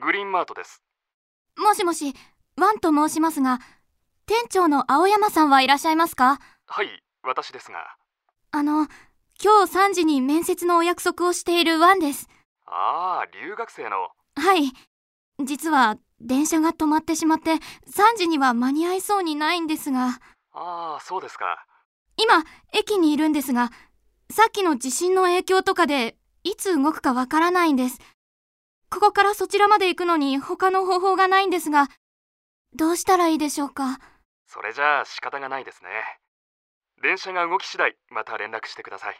グリーンマートです。もしもしワンと申しますが店長の青山さんはいらっしゃいますか？はい私ですが。あの今日3時に面接のお約束をしているワンです。ああ留学生の。はい。実は電車が止まってしまって3時には間に合いそうにないんですが。ああそうですか。今駅にいるんですがさっきの地震の影響とかでいつ動くかわからないんですここからそちらまで行くのに他の方法がないんですがどうしたらいいでしょうか？それじゃあ仕方がないですね。電車が動き次第また連絡してください。